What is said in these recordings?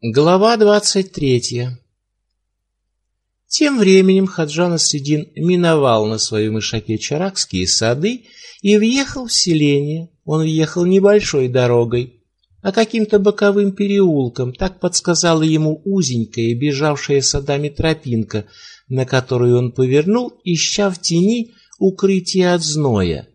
Глава двадцать третья Тем временем Хаджан Сидин миновал на своем ишаке Чаракские сады и въехал в селение. Он въехал небольшой дорогой, а каким-то боковым переулком, так подсказала ему узенькая, бежавшая садами тропинка, на которую он повернул, ища в тени укрытие от зноя.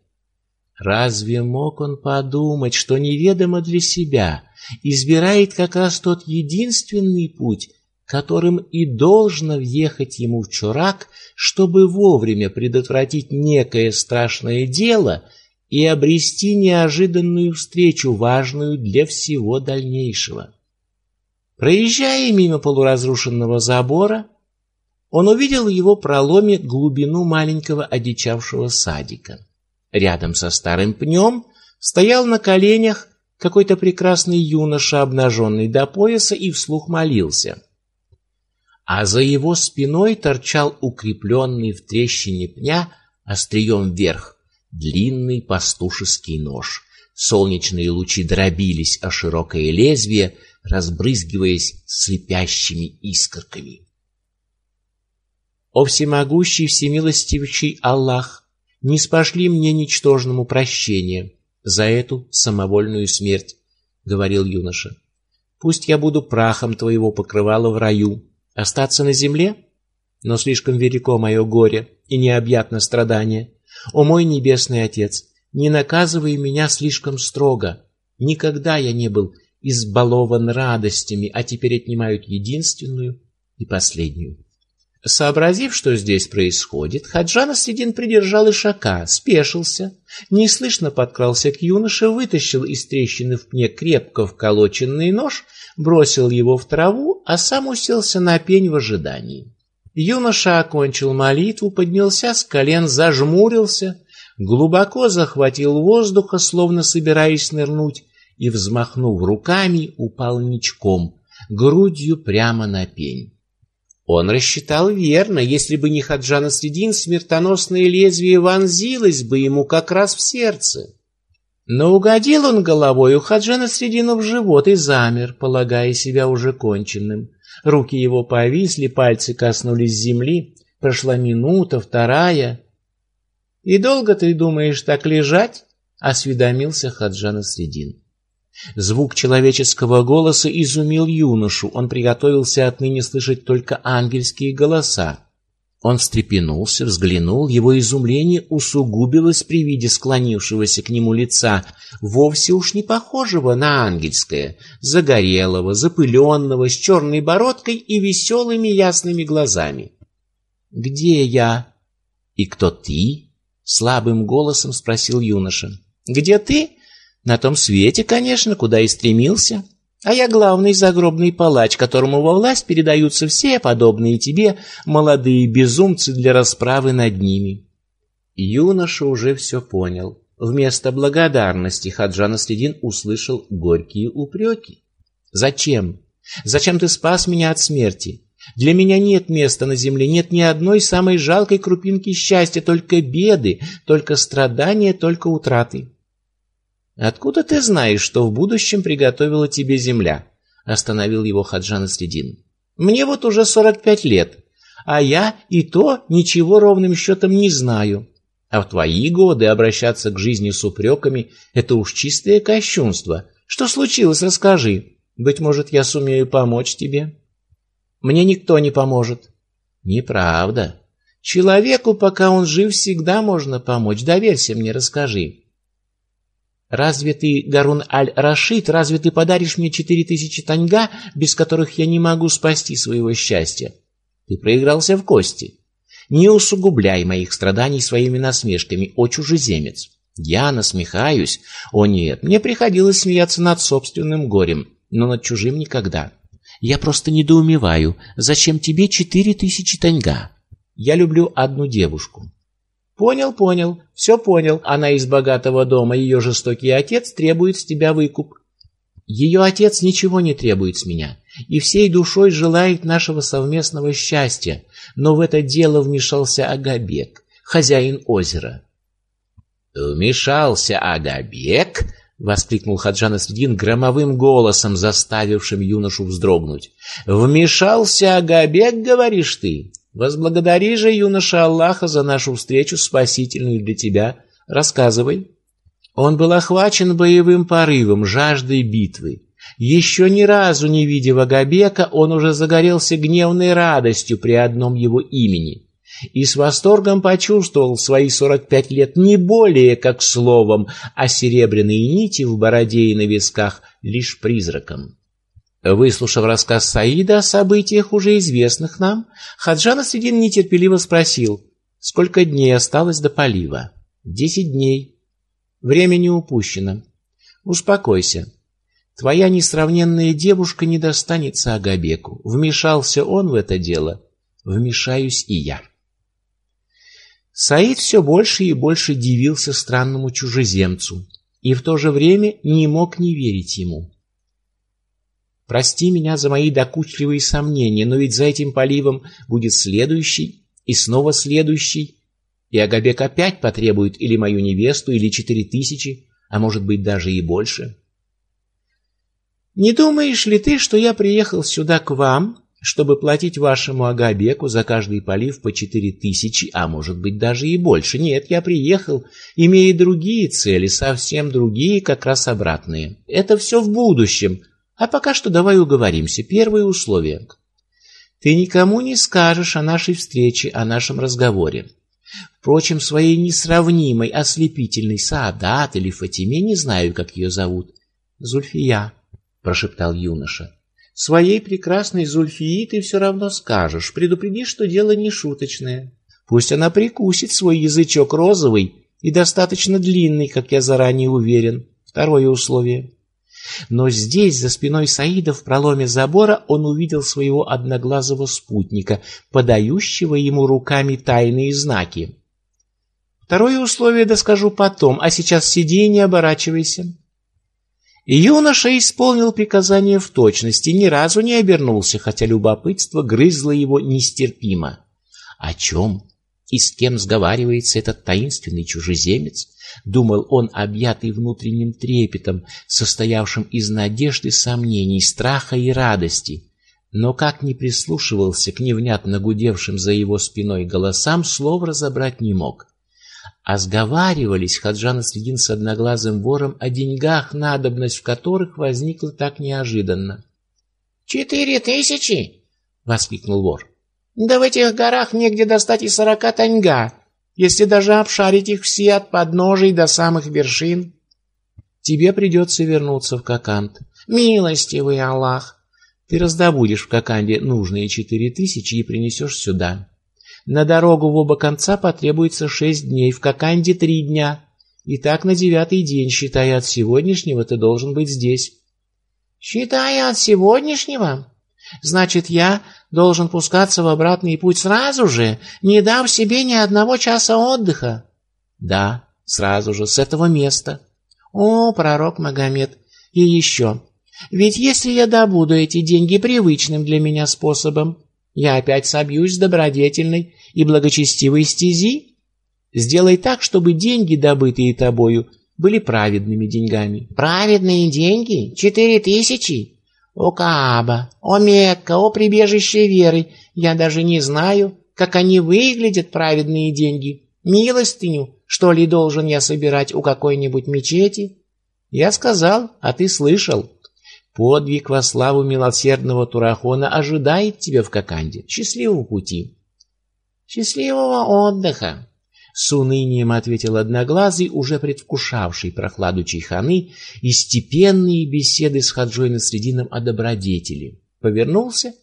Разве мог он подумать, что неведомо для себя избирает как раз тот единственный путь, которым и должно въехать ему в Чурак, чтобы вовремя предотвратить некое страшное дело и обрести неожиданную встречу, важную для всего дальнейшего. Проезжая мимо полуразрушенного забора, он увидел в его проломе глубину маленького одичавшего садика. Рядом со старым пнем стоял на коленях какой-то прекрасный юноша, обнаженный до пояса, и вслух молился. А за его спиной торчал укрепленный в трещине пня острием вверх длинный пастушеский нож. Солнечные лучи дробились о широкое лезвие, разбрызгиваясь слепящими искорками. О всемогущий, всемилостивый Аллах, не спошли мне ничтожному прощения, за эту самовольную смерть, говорил юноша. Пусть я буду прахом твоего покрывала в раю, остаться на земле, но слишком велико мое горе и необъятно страдание. О мой небесный Отец, не наказывай меня слишком строго. Никогда я не был избалован радостями, а теперь отнимают единственную и последнюю. Сообразив, что здесь происходит, Хаджан Средин придержал ишака, спешился, неслышно подкрался к юноше, вытащил из трещины в пне крепко вколоченный нож, бросил его в траву, а сам уселся на пень в ожидании. Юноша окончил молитву, поднялся с колен, зажмурился, глубоко захватил воздуха, словно собираясь нырнуть, и, взмахнув руками, упал ничком, грудью прямо на пень. Он рассчитал верно, если бы не Хаджан Следин, смертоносное лезвие вонзилось бы ему как раз в сердце. Но угодил он головой у Хаджана Средину в живот и замер, полагая себя уже конченным. Руки его повисли, пальцы коснулись земли. Прошла минута, вторая. «И долго ты думаешь так лежать?» — осведомился Хаджан Средин. Звук человеческого голоса изумил юношу. Он приготовился отныне слышать только ангельские голоса. Он встрепенулся, взглянул, его изумление усугубилось при виде склонившегося к нему лица, вовсе уж не похожего на ангельское, загорелого, запыленного, с черной бородкой и веселыми ясными глазами. «Где я?» «И кто ты?» — слабым голосом спросил юноша. «Где ты?» На том свете, конечно, куда и стремился. А я главный загробный палач, которому во власть передаются все подобные тебе молодые безумцы для расправы над ними. Юноша уже все понял. Вместо благодарности Хаджан Следин услышал горькие упреки. «Зачем? Зачем ты спас меня от смерти? Для меня нет места на земле, нет ни одной самой жалкой крупинки счастья, только беды, только страдания, только утраты. Откуда ты знаешь, что в будущем приготовила тебе земля? Остановил его Хаджан Следин. Мне вот уже сорок пять лет, а я и то ничего ровным счетом не знаю. А в твои годы обращаться к жизни с упреками — это уж чистое кощунство. Что случилось, расскажи. Быть может, я сумею помочь тебе. Мне никто не поможет. Неправда. Человеку, пока он жив, всегда можно помочь. Доверься мне, расскажи. Разве ты, Гарун Аль-Рашид, разве ты подаришь мне четыре тысячи таньга, без которых я не могу спасти своего счастья? Ты проигрался в кости. Не усугубляй моих страданий своими насмешками, о чужеземец. Я насмехаюсь. О нет, мне приходилось смеяться над собственным горем, но над чужим никогда. Я просто недоумеваю, зачем тебе четыре тысячи таньга? Я люблю одну девушку. Понял, понял, все понял. Она из богатого дома, ее жестокий отец требует с тебя выкуп. Ее отец ничего не требует с меня и всей душой желает нашего совместного счастья, но в это дело вмешался Агабек, хозяин озера. Вмешался Агабек? воскликнул Хаджан Асредин громовым голосом, заставившим юношу вздрогнуть. Вмешался Агабек, говоришь ты? Возблагодари же, юноша Аллаха, за нашу встречу спасительную для тебя. Рассказывай. Он был охвачен боевым порывом, жаждой битвы. Еще ни разу не видя Агабека, он уже загорелся гневной радостью при одном его имени и с восторгом почувствовал свои сорок пять лет не более как словом, а серебряные нити в бороде и на висках лишь призраком. Выслушав рассказ Саида о событиях, уже известных нам, Хаджан Асредин нетерпеливо спросил, сколько дней осталось до полива. Десять дней. Время не упущено. Успокойся. Твоя несравненная девушка не достанется Агабеку. Вмешался он в это дело, вмешаюсь и я. Саид все больше и больше дивился странному чужеземцу и в то же время не мог не верить ему. Прости меня за мои докучливые сомнения, но ведь за этим поливом будет следующий и снова следующий, и Агабек опять потребует или мою невесту, или четыре тысячи, а может быть даже и больше. Не думаешь ли ты, что я приехал сюда к вам чтобы платить вашему Агабеку за каждый полив по четыре тысячи, а может быть даже и больше. Нет, я приехал, имея другие цели, совсем другие, как раз обратные. Это все в будущем. А пока что давай уговоримся. Первое условие. Ты никому не скажешь о нашей встрече, о нашем разговоре. Впрочем, своей несравнимой, ослепительной Саадат или Фатиме, не знаю, как ее зовут, Зульфия, прошептал юноша. Своей прекрасной Зульфии ты все равно скажешь, предупреди, что дело не шуточное. Пусть она прикусит свой язычок розовый и достаточно длинный, как я заранее уверен. Второе условие. Но здесь, за спиной Саида, в проломе забора, он увидел своего одноглазого спутника, подающего ему руками тайные знаки. Второе условие доскажу потом, а сейчас сиди и не оборачивайся. Юноша исполнил приказание в точности, ни разу не обернулся, хотя любопытство грызло его нестерпимо. О чем и с кем сговаривается этот таинственный чужеземец? Думал он, объятый внутренним трепетом, состоявшим из надежды, сомнений, страха и радости. Но как ни прислушивался к невнятно гудевшим за его спиной голосам, слов разобрать не мог. А сговаривались Хаджан Следин с одноглазым вором о деньгах, надобность в которых возникла так неожиданно. «Четыре тысячи!» — воскликнул вор. «Да в этих горах негде достать и сорока таньга, если даже обшарить их все от подножий до самых вершин. Тебе придется вернуться в Кокант. Милостивый Аллах! Ты раздобудешь в Коканде нужные четыре тысячи и принесешь сюда. На дорогу в оба конца потребуется шесть дней, в Коканде три дня. И так на девятый день, считая от сегодняшнего, ты должен быть здесь. Считая от сегодняшнего? Значит, я должен пускаться в обратный путь сразу же, не дав себе ни одного часа отдыха? Да, сразу же, с этого места. О, пророк Магомед, и еще. Ведь если я добуду эти деньги привычным для меня способом, я опять собьюсь с добродетельной и благочестивой стези. Сделай так, чтобы деньги, добытые тобою, были праведными деньгами. Праведные деньги? Четыре тысячи? О Кааба, о Мекка, о прибежище веры, я даже не знаю, как они выглядят, праведные деньги. Милостыню, что ли, должен я собирать у какой-нибудь мечети? Я сказал, а ты слышал. Подвиг во славу милосердного Турахона ожидает тебя в Коканде. Счастливого пути. Счастливого отдыха. С унынием ответил Одноглазый, уже предвкушавший прохладу чайханы и степенные беседы с Хаджой Насредином о добродетели. Повернулся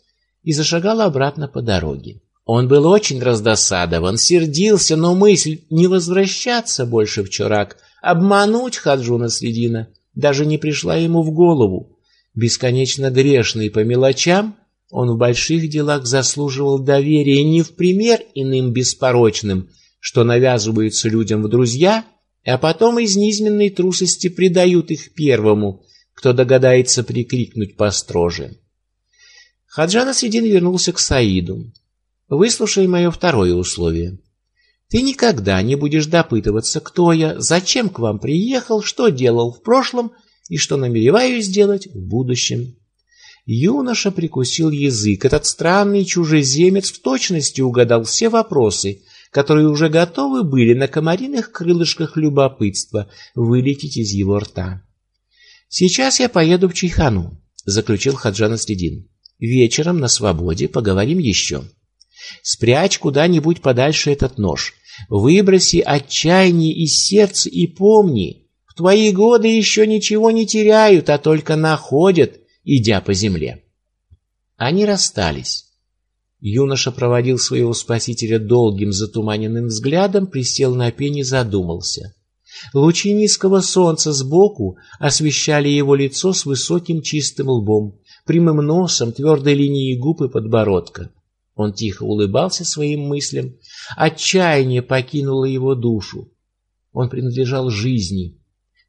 и зашагал обратно по дороге. Он был очень раздосадован, сердился, но мысль не возвращаться больше в Чурак, обмануть Хаджу Насредина, даже не пришла ему в голову. Бесконечно грешный по мелочам, он в больших делах заслуживал доверия не в пример иным беспорочным, что навязываются людям в друзья, а потом из низменной трусости предают их первому, кто догадается прикрикнуть построже. Хаджан Асвидин вернулся к Саиду. Выслушай мое второе условие. Ты никогда не будешь допытываться, кто я, зачем к вам приехал, что делал в прошлом и что намереваюсь сделать в будущем. Юноша прикусил язык. Этот странный чужеземец в точности угадал все вопросы, которые уже готовы были на комариных крылышках любопытства вылететь из его рта. «Сейчас я поеду в Чайхану», — заключил Хаджан Следин. «Вечером на свободе поговорим еще. Спрячь куда-нибудь подальше этот нож. Выброси отчаяние из сердца и помни, в твои годы еще ничего не теряют, а только находят, идя по земле». Они расстались. Юноша проводил своего спасителя долгим затуманенным взглядом, присел на пень и задумался. Лучи низкого солнца сбоку освещали его лицо с высоким чистым лбом, прямым носом, твердой линией губ и подбородка. Он тихо улыбался своим мыслям. Отчаяние покинуло его душу. Он принадлежал жизни.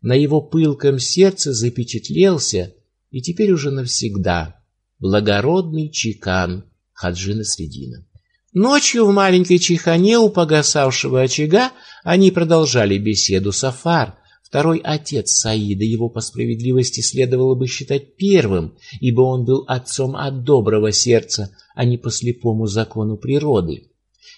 На его пылком сердце запечатлелся, и теперь уже навсегда, благородный чекан Хаджина Средина. Ночью в маленькой чайхане у погасавшего очага они продолжали беседу Сафар, второй отец Саида, его по справедливости следовало бы считать первым, ибо он был отцом от доброго сердца, а не по слепому закону природы.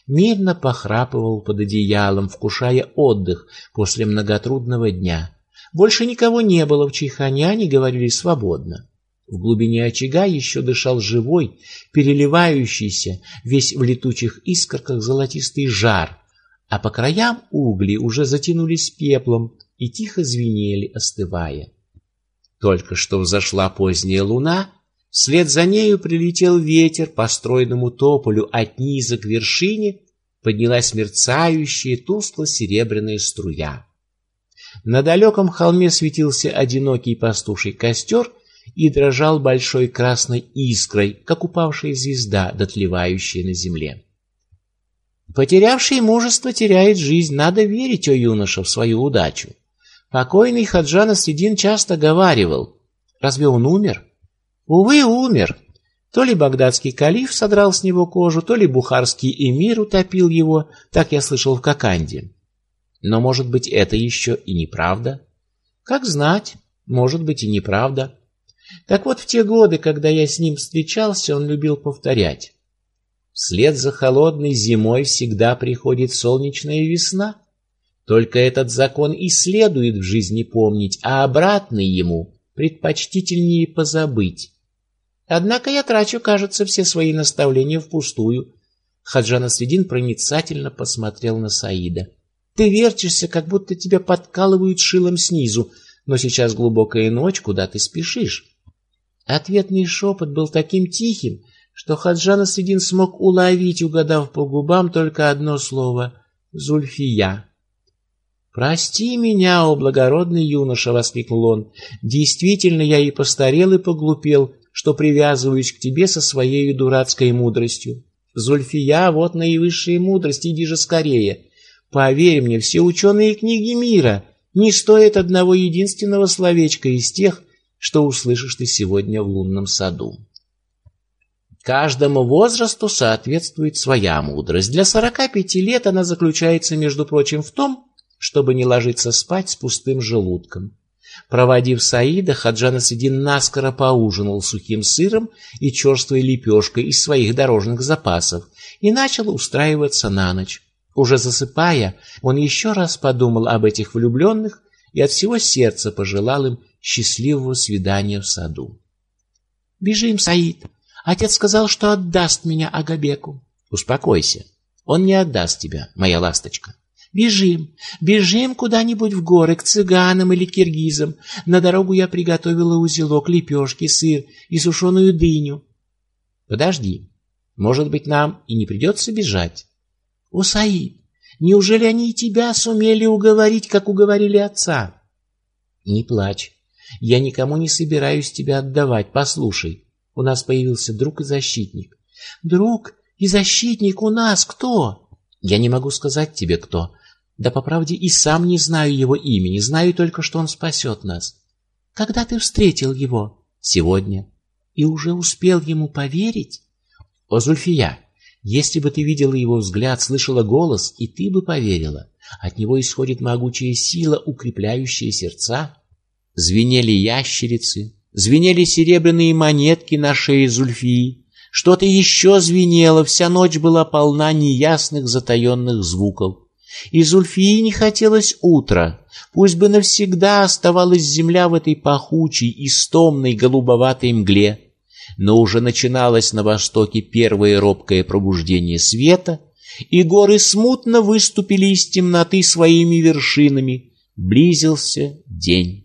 Мирно похрапывал под одеялом, вкушая отдых после многотрудного дня. Больше никого не было в чайхане, они говорили свободно. В глубине очага еще дышал живой, переливающийся, весь в летучих искорках золотистый жар, а по краям угли уже затянулись пеплом и тихо звенели, остывая. Только что взошла поздняя луна, вслед за нею прилетел ветер по стройному тополю от низа к вершине, поднялась мерцающая тускло-серебряная струя. На далеком холме светился одинокий пастуший костер — и дрожал большой красной искрой, как упавшая звезда, дотлевающая на земле. Потерявший мужество теряет жизнь, надо верить, о юноша, в свою удачу. Покойный Хаджан Асредин часто говаривал, разве он умер? Увы, умер. То ли багдадский калиф содрал с него кожу, то ли бухарский эмир утопил его, так я слышал в Коканде. Но, может быть, это еще и неправда? Как знать, может быть и неправда. Так вот, в те годы, когда я с ним встречался, он любил повторять. Вслед за холодной зимой всегда приходит солнечная весна. Только этот закон и следует в жизни помнить, а обратный ему предпочтительнее позабыть. Однако я трачу, кажется, все свои наставления впустую. Хаджан Асредин проницательно посмотрел на Саида. Ты вертишься, как будто тебя подкалывают шилом снизу, но сейчас глубокая ночь, куда ты спешишь? Ответный шепот был таким тихим, что Хаджан Асредин смог уловить, угадав по губам только одно слово — «Зульфия». «Прости меня, о благородный юноша!» — воскликнул он. «Действительно, я и постарел, и поглупел, что привязываюсь к тебе со своей дурацкой мудростью. Зульфия — вот наивысшая мудрость, иди же скорее. Поверь мне, все ученые книги мира не стоят одного единственного словечка из тех, что услышишь ты сегодня в лунном саду. Каждому возрасту соответствует своя мудрость. Для сорока пяти лет она заключается, между прочим, в том, чтобы не ложиться спать с пустым желудком. Проводив Саида, Хаджан Асидин наскоро поужинал сухим сыром и черствой лепешкой из своих дорожных запасов и начал устраиваться на ночь. Уже засыпая, он еще раз подумал об этих влюбленных и от всего сердца пожелал им счастливого свидания в саду. «Бежим, Саид! Отец сказал, что отдаст меня Агабеку». «Успокойся, он не отдаст тебя, моя ласточка». «Бежим, бежим куда-нибудь в горы, к цыганам или киргизам. На дорогу я приготовила узелок, лепешки, сыр и сушеную дыню». «Подожди, может быть, нам и не придется бежать?» «О, Саид, неужели они и тебя сумели уговорить, как уговорили отца?» «Не плачь, я никому не собираюсь тебя отдавать. Послушай, у нас появился друг и защитник. Друг и защитник у нас кто? Я не могу сказать тебе кто. Да по правде и сам не знаю его имени, знаю только, что он спасет нас. Когда ты встретил его? Сегодня. И уже успел ему поверить? О, Зульфия, Если бы ты видела его взгляд, слышала голос, и ты бы поверила. От него исходит могучая сила, укрепляющая сердца. Звенели ящерицы, звенели серебряные монетки на шее Зульфии. Что-то еще звенело, вся ночь была полна неясных затаенных звуков. И Зульфии не хотелось утра, пусть бы навсегда оставалась земля в этой пахучей, истомной, голубоватой мгле. Но уже начиналось на востоке первое робкое пробуждение света, и горы смутно выступили из темноты своими вершинами. Близился день.